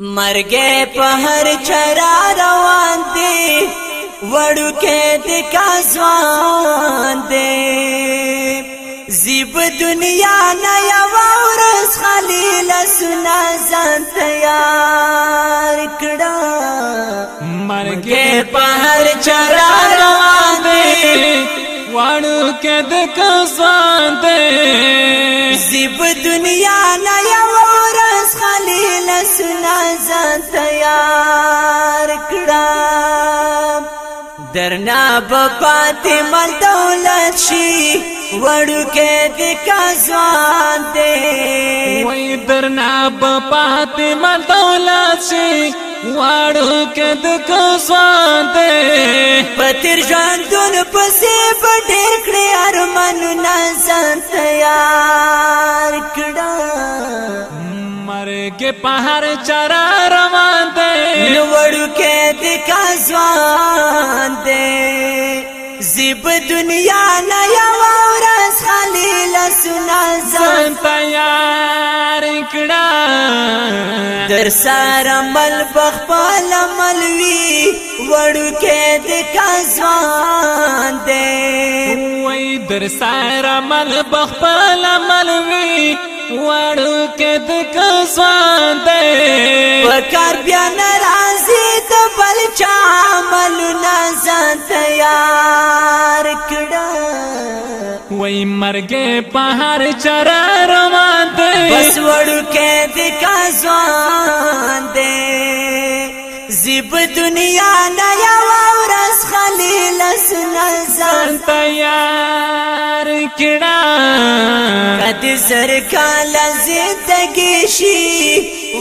مرګه په هر چر روان دی وړو کې د کازوان دی زیب دنیا نه یو ورځ خالی لسنا ځان تیار کړه مرګه په هر چر روان دی وړو کې د کازوان دی زیب دنیا نه یو خالی لسنا ځان تیار کړه درنا بپاتې مل دولت شي وړکه د کازوان دې وای درنا بپاتې مل دولت شي واړو کې د کازوان دې پتیر ژوندون پسې پټ کړیا کې پهر چر روان دی نو وړو کې د کازوان دی زیب دنیا نه یو ورځ خالي لسنا ځان تیار کړه در سره مل بخپل ملوي وړو کې د کازوان دی وای در سره مل بخپل ملوي وړو کې د کسان دی وکړ بیا ناراضي د بل چا عمل نه ځان تیار کړه وای مرګ په هر چر روان دی بس وړو کې د کسان دی زیب دنیا نه یو ورځ خلیل اس نظر تیار کړه قد سرکال زندگی شي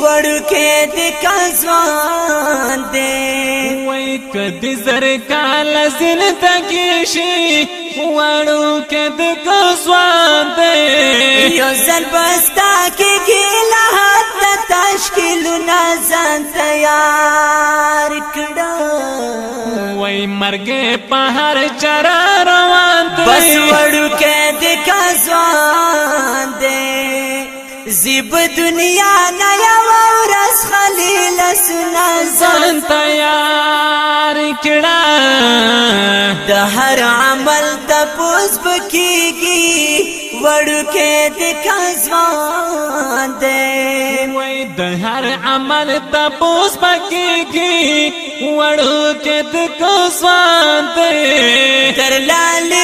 ورکه د کزوان دې وای قد سرکال زندگی شي ورکه د کزوان دې یو ځل بستا کې ګیله حد تشکیل نه ځان تیار کړه وای مرګ په هر روان بس وړو کې د کازوان دې زیب دنیا نه یو ورځ خلیل سنا ځان تیار کړه د هر عمل د پوس بکیږي وړو کې د کازوان دې وای د هر عمل د پوس بکیږي وړو کې د کازوان دې تر لاله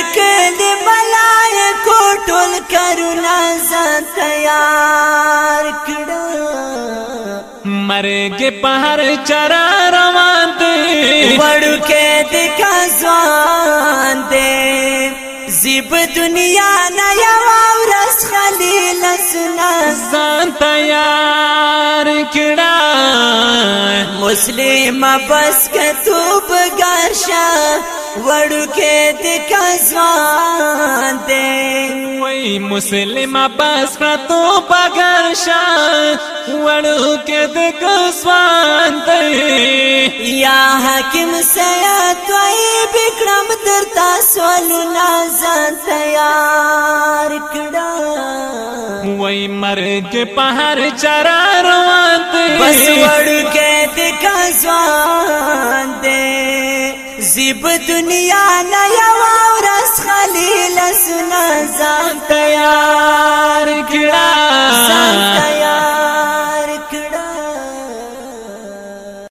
مرګ په هر چر روان دی وړکه دې کا ځوان دی زیب دنیا نه یو ورځ خلیل سنا ځان تیار کړه مسلم بس کتوب ګرشا وړکه دې کا ځوان دی ای مسلم عباس پرتو بغیر شان وړو کې د ګسوان دی یا حاکم سید وای بکرم در تاسو لنا ځان تیار کړه وای مرګ په هر چر روان دی بس وړو کې د ګسوان دی زیب دنیا نه یو 对呀。